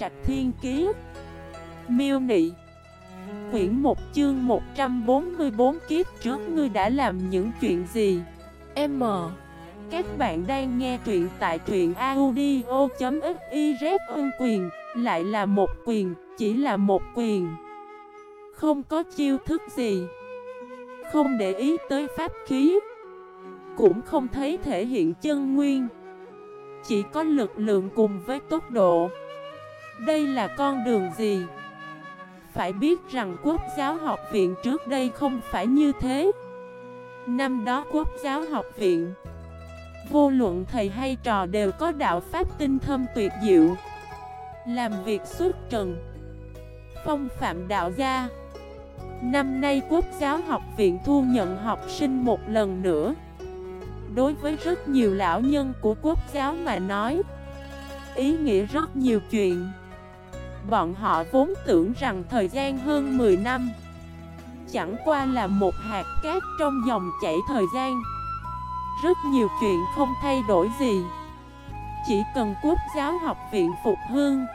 Trạch Thiên Kiế Miêu Nị. Quyển 1 chương 144 kiếp trước ngươi đã làm những chuyện gì? M. Các bạn đang nghe truyện tại truyện audio.xyz ân quyền Lại là một quyền, chỉ là một quyền. Không có chiêu thức gì. Không để ý tới pháp khí. Cũng không thấy thể hiện chân nguyên. Chỉ có lực lượng cùng với tốc độ. Đây là con đường gì? Phải biết rằng quốc giáo học viện trước đây không phải như thế. Năm đó quốc giáo học viện, Vô luận thầy hay trò đều có đạo pháp tinh thâm tuyệt diệu. Làm việc xuất trần, Phong phạm đạo gia. Năm nay quốc giáo học viện thu nhận học sinh một lần nữa. Đối với rất nhiều lão nhân của quốc giáo mà nói, Ý nghĩa rất nhiều chuyện. Bọn họ vốn tưởng rằng thời gian hơn 10 năm. Chẳng qua là một hạt cát trong dòng chảy thời gian. Rất nhiều chuyện không thay đổi gì. Chỉ cần quốc giáo học viện phục hương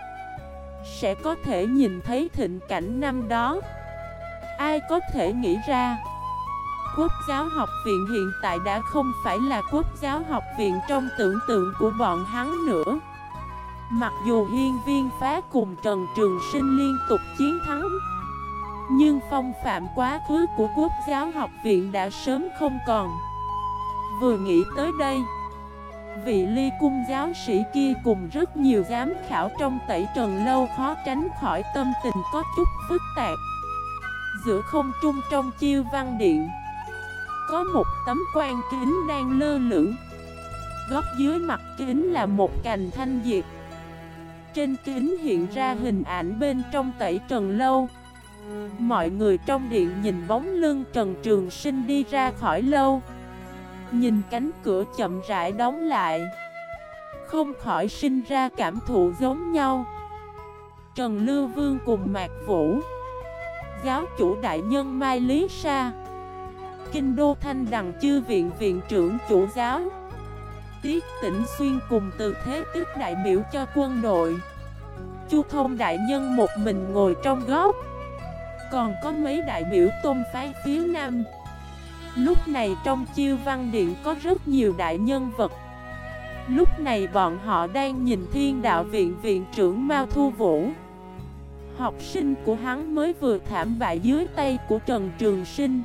Sẽ có thể nhìn thấy thịnh cảnh năm đó. Ai có thể nghĩ ra, Quốc giáo học viện hiện tại đã không phải là quốc giáo học viện trong tưởng tượng của bọn hắn nữa. Mặc dù hiên viên phá cùng Trần Trường Sinh liên tục chiến thắng, Nhưng phong phạm quá khứ của quốc giáo học viện đã sớm không còn. Vừa nghĩ tới đây, Vị ly cung giáo sĩ kia cùng rất nhiều giám khảo trong tẩy trần lâu khó tránh khỏi tâm tình có chút phức tạp. Giữa không trung trong chiêu văn điện, Có một tấm quan kính đang lơ lửng. Góc dưới mặt kính là một cành thanh diệp trên kính hiện ra hình ảnh bên trong tẩy trần lâu. Mọi người trong điện nhìn bóng lưng Trần Trường Sinh đi ra khỏi lâu. Nhìn cánh cửa chậm rãi đóng lại. Không khỏi sinh ra cảm thụ giống nhau. Trần Lưu Vương cùng Mạc Vũ. Giáo chủ đại nhân Mai Lý Sa. Kinh Đô Thanh Đằng Chư Viện Viện trưởng chủ giáo. Tiết Tĩnh Xuyên cùng từ thế tức đại biểu cho quân đội. Chu Thông đại nhân một mình ngồi trong góc. Còn có mấy đại biểu tôn phái phía nam. Lúc này trong chiêu văn điện có rất nhiều đại nhân vật. Lúc này bọn họ đang nhìn thiên đạo viện viện trưởng Mao Thu Vũ. Học sinh của hắn mới vừa thảm bại dưới tay của Trần Trường Sinh.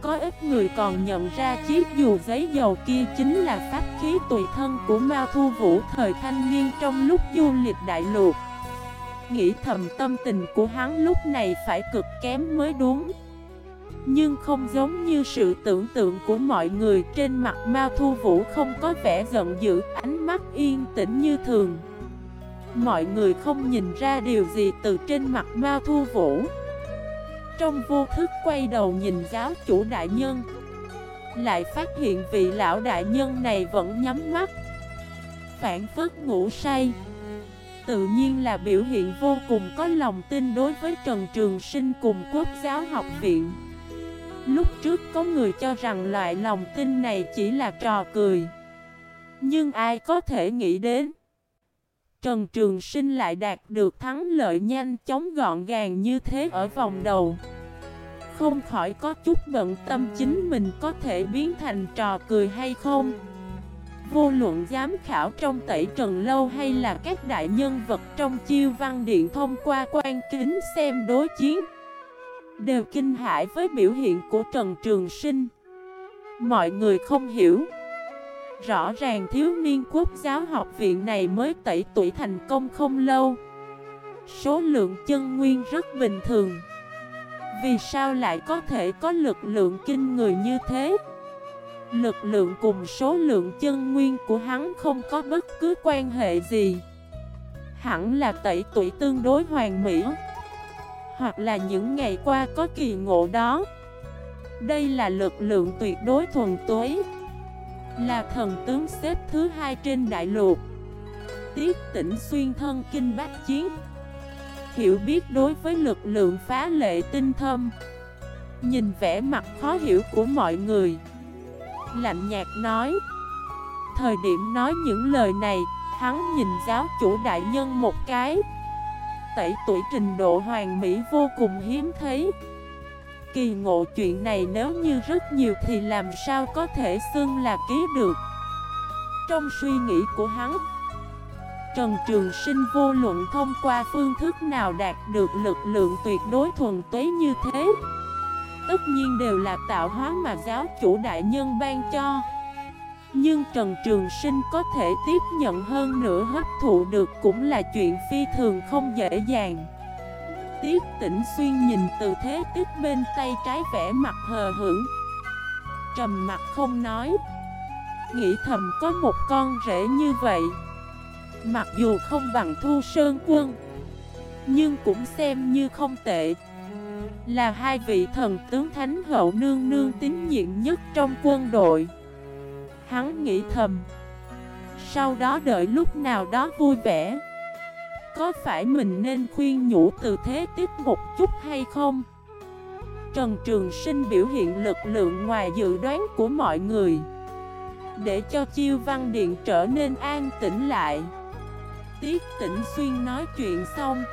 Có ít người còn nhận ra chiếc dù giấy dầu kia chính là pháp khí tùy thân của Mao Thu Vũ thời thanh niên trong lúc du lịch đại lục. Nghĩ thầm tâm tình của hắn lúc này phải cực kém mới đúng. Nhưng không giống như sự tưởng tượng của mọi người trên mặt Mao Thu Vũ không có vẻ giận dữ, ánh mắt yên tĩnh như thường. Mọi người không nhìn ra điều gì từ trên mặt Mao Thu Vũ. Trong vô thức quay đầu nhìn giáo chủ đại nhân Lại phát hiện vị lão đại nhân này vẫn nhắm mắt Phản phất ngủ say Tự nhiên là biểu hiện vô cùng có lòng tin đối với Trần Trường Sinh cùng quốc giáo học viện. Lúc trước có người cho rằng loại lòng tin này chỉ là trò cười. Nhưng ai có thể nghĩ đến? Trần Trường Sinh lại đạt được thắng lợi nhanh chóng gọn gàng như thế ở vòng đầu. Không khỏi có chút bận tâm chính mình có thể biến thành trò cười hay không. Vô luận giám khảo trong tẩy trần lâu hay là các đại nhân vật trong chiêu văn điện thông qua quan kính xem đối chiến, Đều kinh hãi với biểu hiện của Trần Trường Sinh. Mọi người không hiểu. Rõ ràng thiếu niên quốc giáo học viện này mới tẩy tuổi thành công không lâu. Số lượng chân nguyên rất bình thường. Vì sao lại có thể có lực lượng kinh người như thế? Lực lượng cùng số lượng chân nguyên của hắn không có bất cứ quan hệ gì. Hẳn là tẩy tuổi tương đối hoàn mỹ. Hoặc là những ngày qua có kỳ ngộ đó. Đây là lực lượng tuyệt đối thuần túy. Là thần tướng xếp thứ hai trên đại lục. Tiết tỉnh xuyên thân kinh bách chiến. Hiểu biết đối với lực lượng phá lệ tinh thâm. Nhìn vẻ mặt khó hiểu của mọi người. Lạnh nhạt nói. Thời điểm nói những lời này, Hắn nhìn giáo chủ đại nhân một cái. Tẩy tuổi trình độ hoàng mỹ vô cùng hiếm thấy. Kỳ ngộ chuyện này nếu như rất nhiều thì làm sao có thể xưng là ký được? Trong suy nghĩ của hắn, Trần Trường Sinh vô luận thông qua phương thức nào đạt được lực lượng tuyệt đối thuần tuế như thế Tất nhiên đều là tạo hóa mà giáo chủ đại nhân ban cho. Nhưng Trần Trường Sinh có thể tiếp nhận hơn nữa hấp thụ được cũng là chuyện phi thường không dễ dàng. Tiết tỉnh xuyên nhìn từ thế tiết bên tay trái vẽ mặt hờ hững, Trầm mặt không nói. Nghĩ thầm có một con rể như vậy, Mặc dù không bằng thu sơn quân, Nhưng cũng xem như không tệ. Là hai vị thần tướng thánh hậu nương nương tín nhiệm nhất trong quân đội. Hắn nghĩ thầm, Sau đó đợi lúc nào đó vui vẻ. Có phải mình nên khuyên nhủ từ thế tiếp một chút hay không? Trần Trường Sinh biểu hiện lực lượng ngoài dự đoán của mọi người. Để cho chiêu văn điện trở nên an tĩnh lại. Tiết tỉnh xuyên nói chuyện xong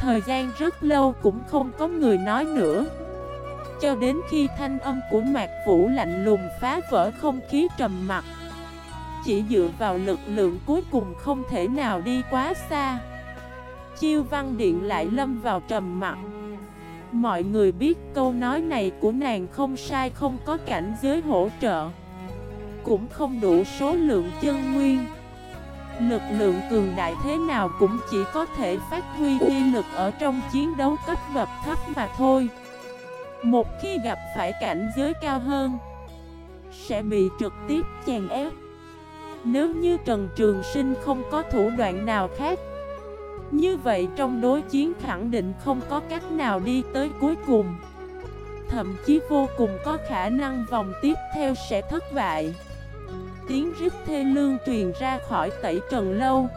Thời gian rất lâu cũng không có người nói nữa. Cho đến khi thanh âm của Mạc Vũ lạnh lùng phá vỡ không khí trầm mặc, Chỉ dựa vào lực lượng cuối cùng không thể nào đi quá xa. Chiêu văn điện lại lâm vào trầm mặc. Mọi người biết câu nói này của nàng không sai, không có cảnh giới hỗ trợ, Cũng không đủ số lượng chân nguyên. Lực lượng cường đại thế nào cũng chỉ có thể phát huy uy lực ở trong chiến đấu cấp bậc thấp mà thôi. Một khi gặp phải cảnh giới cao hơn, Sẽ bị trực tiếp chèn ép. Nếu như Trần Trường Sinh không có thủ đoạn nào khác, Như vậy trong đối chiến khẳng định không có cách nào đi tới cuối cùng. Thậm chí vô cùng có khả năng vòng tiếp theo sẽ thất bại tiếng rít thê lương truyền ra khỏi tẩy trần lâu.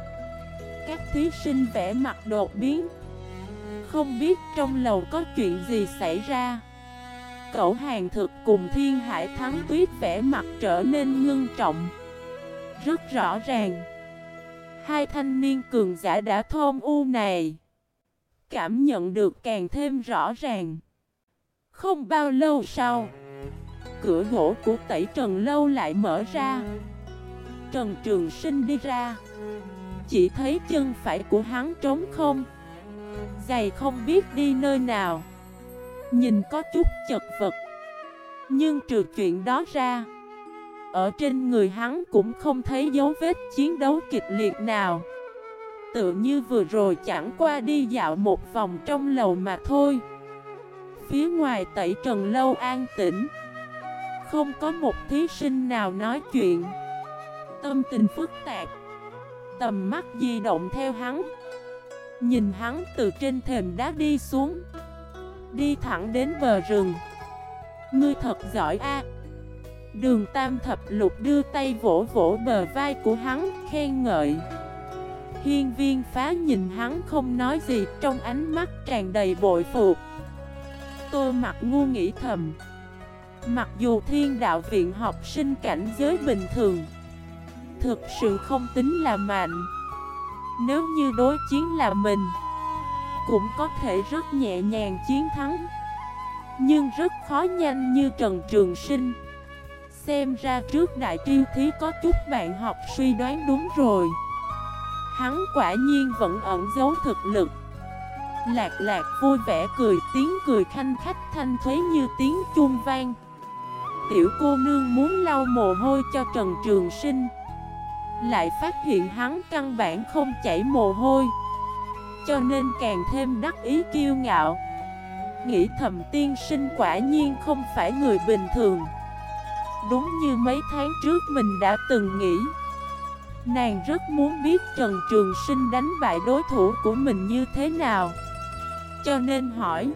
Các thí sinh vẽ mặt đột biến. Không biết trong lầu có chuyện gì xảy ra. Cậu hàng thực cùng thiên hải thắng tuyết vẽ mặt trở nên ngưng trọng. Rất rõ ràng. Hai thanh niên cường giả đã thôn u này. Cảm nhận được càng thêm rõ ràng. Không bao lâu sau cửa gỗ của tẩy trần lâu lại mở ra. Trần Trường Sinh đi ra. Chỉ thấy chân phải của hắn trống không. Giày không biết đi nơi nào. Nhìn có chút chật vật. Nhưng trừ chuyện đó ra, Ở trên người hắn cũng không thấy dấu vết chiến đấu kịch liệt nào. Tự như vừa rồi chẳng qua đi dạo một vòng trong lầu mà thôi. Phía ngoài tẩy trần lâu an tĩnh không có một thí sinh nào nói chuyện. Tâm tình phức tạp. Tầm mắt di động theo hắn. Nhìn hắn từ trên thềm đá đi xuống. Đi thẳng đến bờ rừng. Ngươi thật giỏi a. Đường tam thập lục đưa tay vỗ vỗ bờ vai của hắn, khen ngợi. Hiên viên phá nhìn hắn không nói gì, trong ánh mắt tràn đầy bội phục. Tôi mặt ngu nghĩ thầm. Mặc dù thiên đạo viện học sinh cảnh giới bình thường, Thực sự không tính là mạnh. Nếu như đối chiến là mình, Cũng có thể rất nhẹ nhàng chiến thắng. Nhưng rất khó nhanh như Trần Trường Sinh. Xem ra trước đại triêu thí có chút bạn học suy đoán đúng rồi. Hắn quả nhiên vẫn ẩn giấu thực lực. Lạc lạc vui vẻ cười, tiếng cười khanh khách thanh thuế như tiếng chuông vang tiểu cô nương muốn lau mồ hôi cho Trần Trường Sinh. Lại phát hiện hắn căn bản không chảy mồ hôi. Cho nên càng thêm đắc ý kiêu ngạo. Nghĩ thầm tiên sinh quả nhiên không phải người bình thường. Đúng như mấy tháng trước mình đã từng nghĩ. Nàng rất muốn biết Trần Trường Sinh đánh bại đối thủ của mình như thế nào. Cho nên hỏi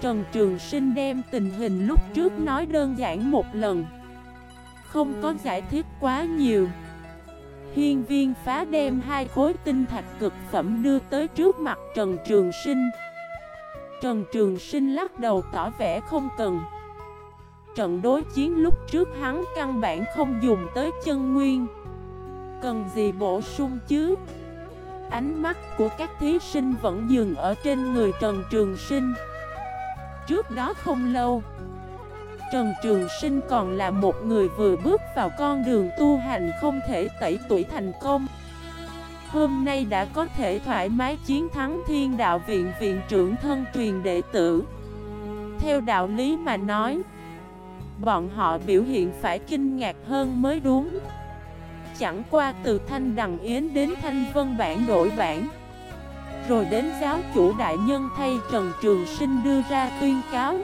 Trần Trường Sinh đem tình hình lúc trước nói đơn giản một lần. Không có giải thích quá nhiều. Hiên viên phá đem hai khối tinh thạch cực phẩm đưa tới trước mặt Trần Trường Sinh. Trần Trường Sinh lắc đầu tỏ vẻ không cần. Trận đối chiến lúc trước hắn căn bản không dùng tới chân nguyên. Cần gì bổ sung chứ? Ánh mắt của các thí sinh vẫn dừng ở trên người Trần Trường Sinh. Trước đó không lâu. Trần Trường Sinh còn là một người vừa bước vào con đường tu hành không thể tẩy tuổi thành công. Hôm nay đã có thể thoải mái chiến thắng thiên đạo viện viện trưởng thân truyền đệ tử. Theo đạo lý mà nói, Bọn họ biểu hiện phải kinh ngạc hơn mới đúng. Chẳng qua từ Thanh Đằng Yến đến Thanh Vân Bản đổi bản rồi đến giáo chủ đại nhân thay Trần Trường Sinh đưa ra tuyên cáo.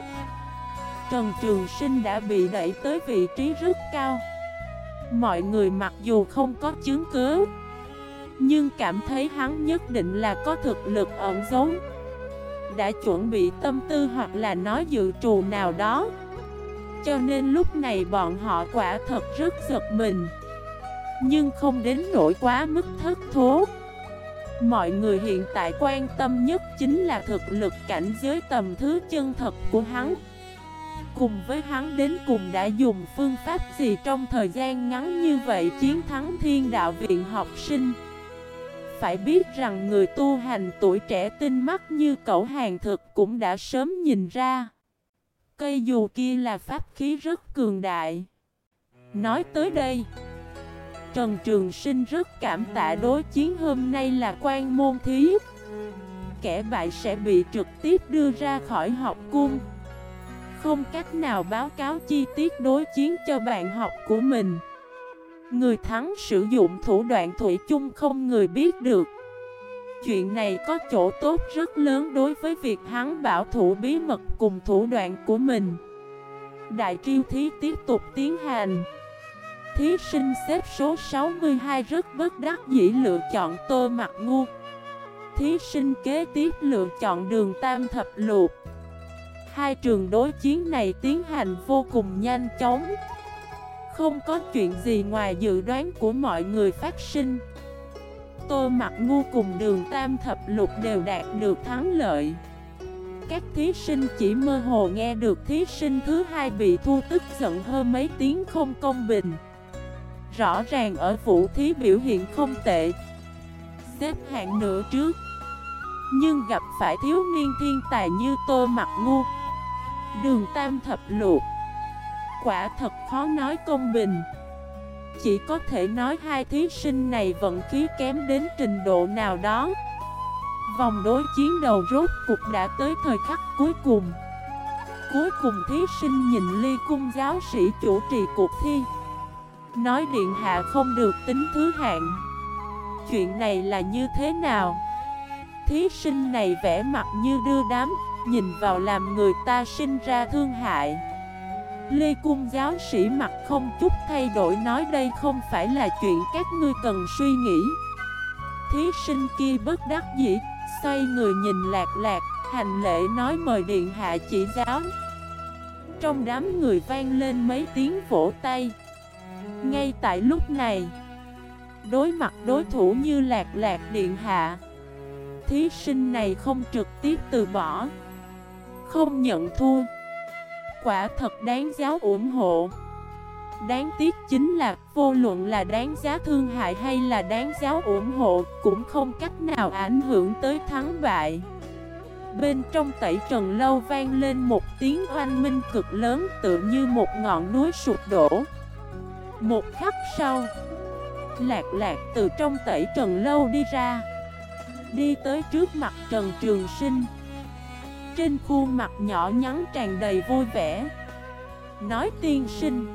Trần Trường Sinh đã bị đẩy tới vị trí rất cao. Mọi người mặc dù không có chứng cứ, Nhưng cảm thấy hắn nhất định là có thực lực ẩn giấu. Đã chuẩn bị tâm tư hoặc là nói dự trù nào đó. Cho nên lúc này bọn họ quả thật rất giật mình. Nhưng không đến nỗi quá mức thất thố. Mọi người hiện tại quan tâm nhất chính là thực lực cảnh giới tầm thứ chân thật của hắn. Cùng với hắn đến cùng đã dùng phương pháp gì trong thời gian ngắn như vậy chiến thắng thiên đạo viện học sinh? Phải biết rằng người tu hành tuổi trẻ tinh mắt như cậu hàng thực cũng đã sớm nhìn ra. Cây dù kia là pháp khí rất cường đại. Nói tới đây Trần Trường Sinh rất cảm tạ đối chiến hôm nay là quan môn thí. Kẻ bại sẽ bị trực tiếp đưa ra khỏi học cung. Không cách nào báo cáo chi tiết đối chiến cho bạn học của mình. Người thắng sử dụng thủ đoạn thủy chung không người biết được. Chuyện này có chỗ tốt rất lớn đối với việc hắn bảo thủ bí mật cùng thủ đoạn của mình. Đại triêu thí tiếp tục tiến hành. Thí sinh xếp số 62 rất bất đắc dĩ lựa chọn tô mặt ngu. Thí sinh kế tiếp lựa chọn đường tam thập luộc Hai trường đối chiến này tiến hành vô cùng nhanh chóng. Không có chuyện gì ngoài dự đoán của mọi người phát sinh. Tô mặt ngu cùng đường tam thập lục đều đạt được thắng lợi. Các thí sinh chỉ mơ hồ nghe được thí sinh thứ hai bị thu tức giận hơn mấy tiếng không công bình. Rõ ràng ở vũ thí biểu hiện không tệ. Xếp hạng nửa trước. Nhưng gặp phải thiếu niên thiên tài như tô mặt ngu. Đường tam thập luộc Quả thật khó nói công bình. Chỉ có thể nói hai thí sinh này vận khí kém đến trình độ nào đó. Vòng đối chiến đầu rốt cục đã tới thời khắc cuối cùng. Cuối cùng thí sinh nhìn ly cung giáo sĩ chủ trì cuộc thi. Nói điện hạ không được tính thứ hạng. Chuyện này là như thế nào? Thí sinh này vẽ mặt như đưa đám Nhìn vào làm người ta sinh ra thương hại. Lê Cung giáo sĩ mặt không chút thay đổi nói đây không phải là chuyện các ngươi cần suy nghĩ. Thí sinh kia bất đắc dĩ, xoay người nhìn lạc lạc, hành lễ nói mời điện hạ chỉ giáo. Trong đám người vang lên mấy tiếng vỗ tay. Ngay tại lúc này, Đối mặt đối thủ như lạc lạc điện hạ, Thí sinh này không trực tiếp từ bỏ, không nhận thua. Quả thật đáng giáo ủng hộ. Đáng tiếc chính là vô luận là đáng giá thương hại hay là đáng giáo ủng hộ Cũng không cách nào ảnh hưởng tới thắng bại. Bên trong tẩy trần lâu vang lên một tiếng oanh minh cực lớn tự như một ngọn núi sụp đổ. Một khắc sau, Lạc lạc từ trong tẩy trần lâu đi ra, Đi tới trước mặt Trần Trường Sinh. Trên khuôn mặt nhỏ nhắn tràn đầy vui vẻ, Nói tiên sinh,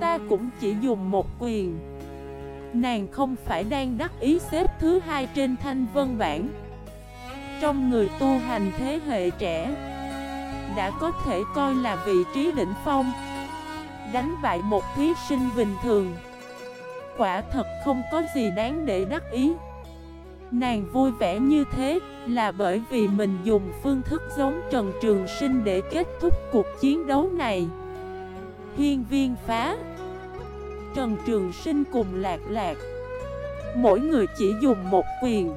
Ta cũng chỉ dùng một quyền. Nàng không phải đang đắc ý xếp thứ hai trên thanh vân bản Trong người tu hành thế hệ trẻ, Đã có thể coi là vị trí đỉnh phong. Đánh bại một thí sinh bình thường. Quả thật không có gì đáng để đắc ý. Nàng vui vẻ như thế là bởi vì mình dùng phương thức giống Trần Trường Sinh để kết thúc cuộc chiến đấu này. Hiên viên phá. Trần Trường Sinh cùng lạc lạc. Mỗi người chỉ dùng một quyền.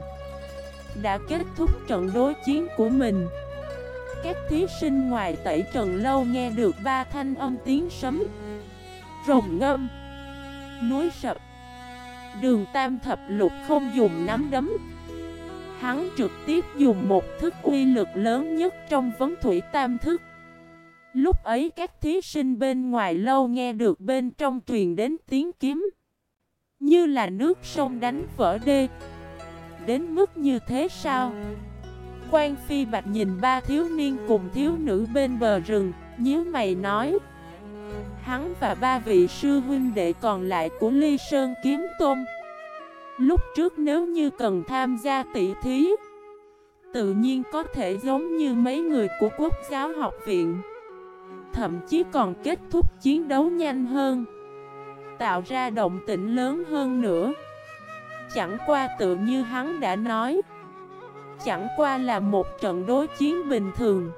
Đã kết thúc trận đối chiến của mình. Các thí sinh ngoài tẩy trần lâu nghe được ba thanh âm tiếng sấm. Rồng ngâm. Núi sập. Đường tam thập lục không dùng nắm đấm. Hắn trực tiếp dùng một thức uy lực lớn nhất trong vấn thủy tam thức. Lúc ấy các thí sinh bên ngoài lâu nghe được bên trong truyền đến tiếng kiếm. Như là nước sông đánh vỡ đê. Đến mức như thế sao? Quan Phi Bạch nhìn ba thiếu niên cùng thiếu nữ bên bờ rừng, nhíu mày nói. Hắn và ba vị sư huynh đệ còn lại của Ly Sơn Kiếm Tôn Lúc trước nếu như cần tham gia tỷ thí, Tự nhiên có thể giống như mấy người của quốc giáo học viện. Thậm chí còn kết thúc chiến đấu nhanh hơn, Tạo ra động tĩnh lớn hơn nữa. Chẳng qua tự như hắn đã nói, Chẳng qua là một trận đối chiến bình thường.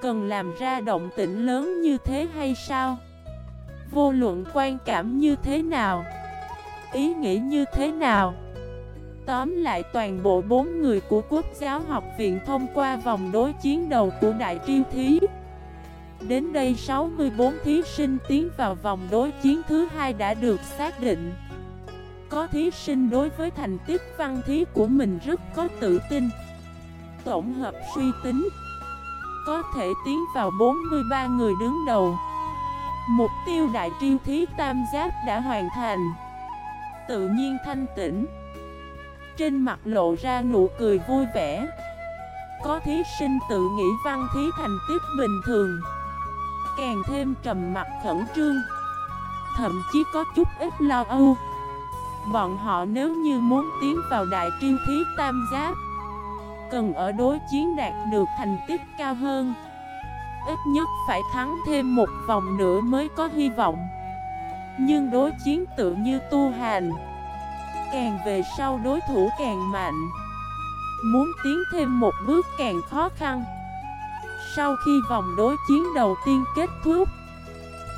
Cần làm ra động tĩnh lớn như thế hay sao? Vô luận quan cảm như thế nào? Ý nghĩ như thế nào? Tóm lại toàn bộ bốn người của Quốc giáo học viện thông qua vòng đối chiến đầu của Đại Triêu Thí Đến đây 64 thí sinh tiến vào vòng đối chiến thứ hai đã được xác định Có thí sinh đối với thành tích văn thí của mình rất có tự tin, Tổng hợp suy tính, Có thể tiến vào 43 người đứng đầu Mục tiêu đại triêu thí tam giác đã hoàn thành. Tự nhiên thanh tĩnh. Trên mặt lộ ra nụ cười vui vẻ. Có thí sinh tự nghĩ văn thí thành tích bình thường. Càng thêm trầm mặt khẩn trương. Thậm chí có chút ít lo âu. Bọn họ nếu như muốn tiến vào đại triêu thí tam giác, Cần ở đối chiến đạt được thành tích cao hơn. Ít nhất phải thắng thêm một vòng nữa mới có hy vọng. Nhưng đối chiến tự như tu hành, Càng về sau đối thủ càng mạnh. Muốn tiến thêm một bước càng khó khăn. Sau khi vòng đối chiến đầu tiên kết thúc,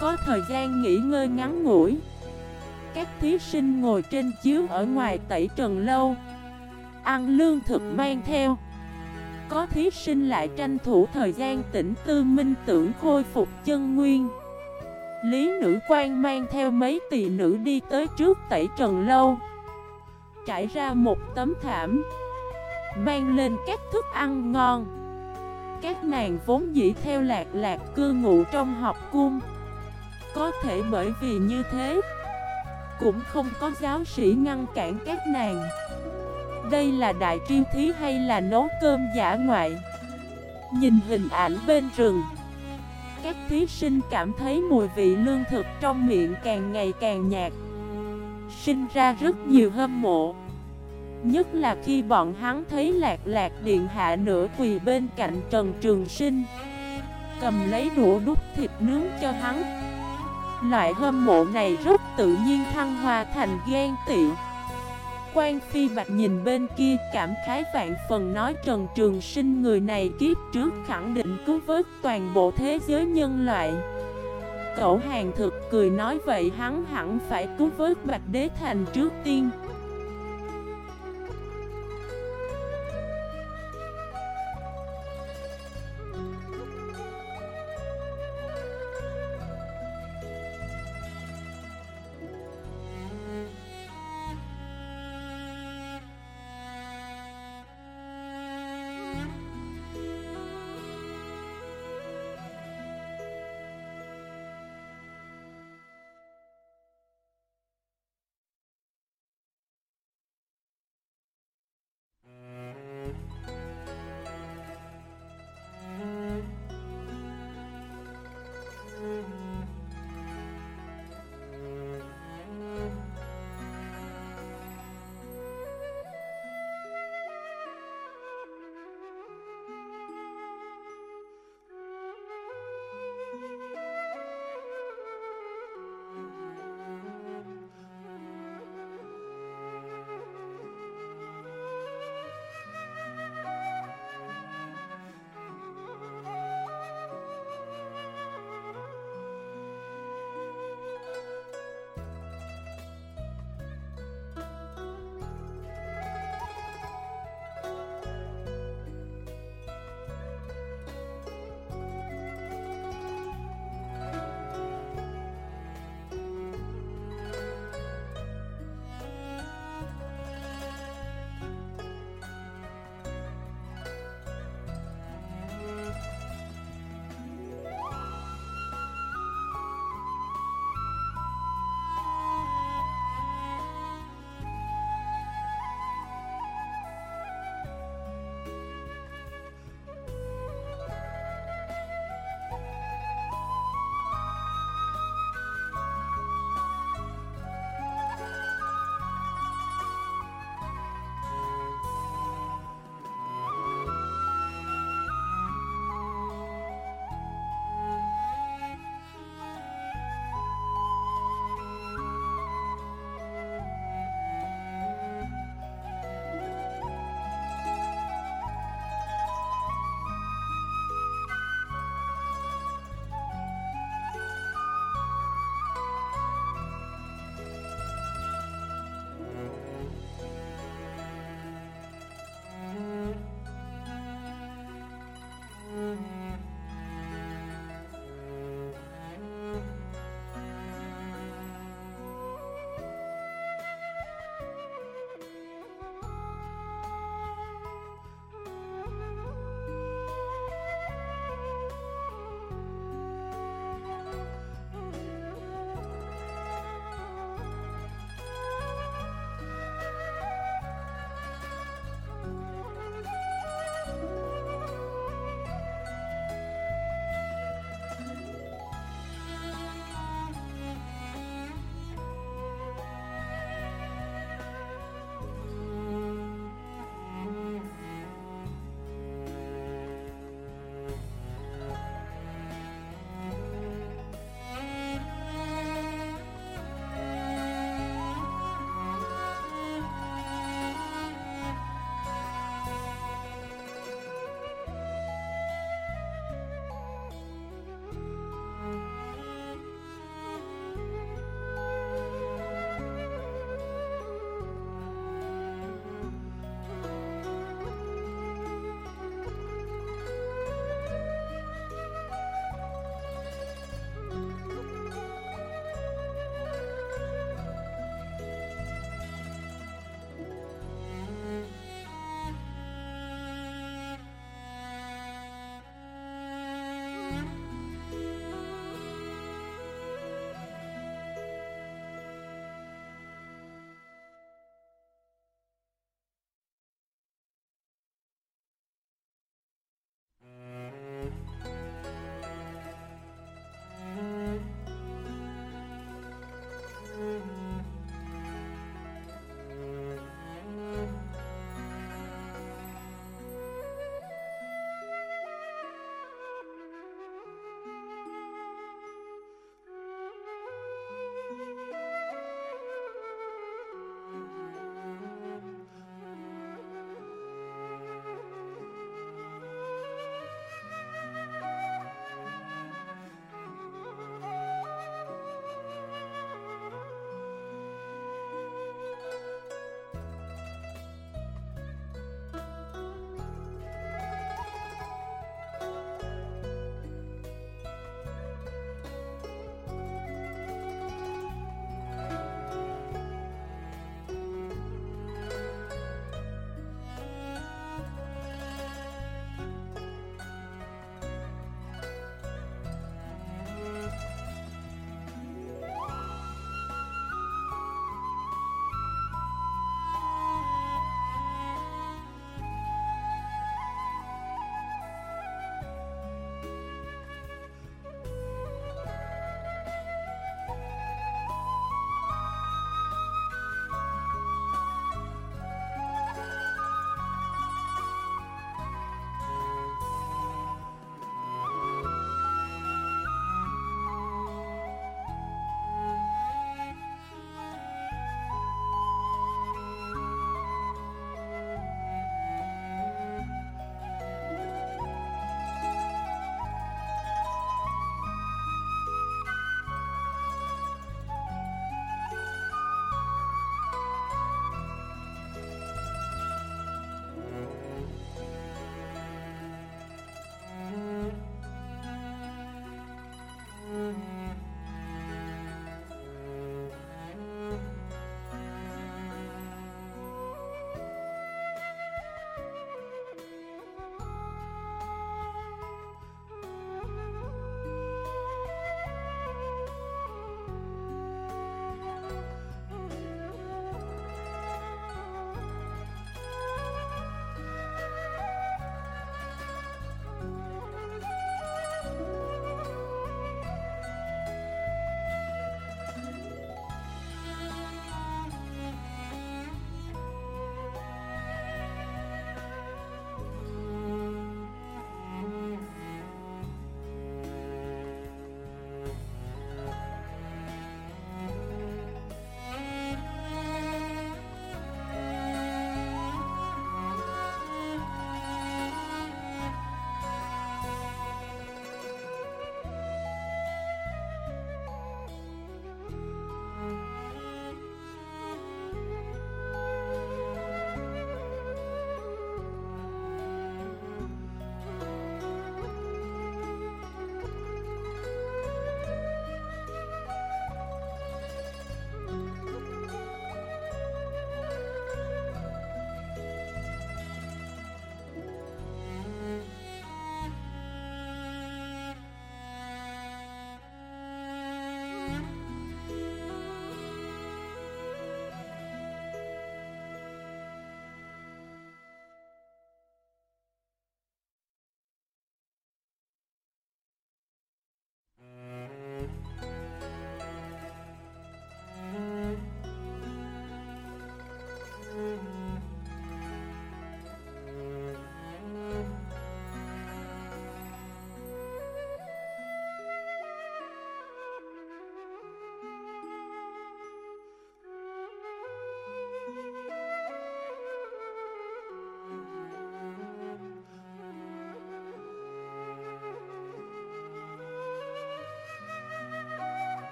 Có thời gian nghỉ ngơi ngắn ngủi. Các thí sinh ngồi trên chiếu ở ngoài tẩy trần lâu, Ăn lương thực mang theo. Có thí sinh lại tranh thủ thời gian tỉnh tư minh tưởng khôi phục chân nguyên. Lý nữ quan mang theo mấy tỷ nữ đi tới trước tẩy trần lâu. Trải ra một tấm thảm, Mang lên các thức ăn ngon. Các nàng vốn dĩ theo lạc lạc cư ngụ trong học cung. Có thể bởi vì như thế, Cũng không có giáo sĩ ngăn cản các nàng đây là đại triêu thí hay là nấu cơm giả ngoại? Nhìn hình ảnh bên rừng, Các thí sinh cảm thấy mùi vị lương thực trong miệng càng ngày càng nhạt, Sinh ra rất nhiều hâm mộ. Nhất là khi bọn hắn thấy lạc lạc điện hạ nửa quỳ bên cạnh Trần Trường Sinh, Cầm lấy đũa đút thịt nướng cho hắn. Loại hâm mộ này rất tự nhiên thăng hoa thành ghen tiện Quan Phi Bạch nhìn bên kia, cảm khái vạn phần nói, Trần Trường Sinh, người này kiếp trước khẳng định cứu vớt toàn bộ thế giới nhân loại. Cậu hàng thực cười nói, vậy hắn hẳn phải cứu vớt Bạch Đế Thành trước tiên.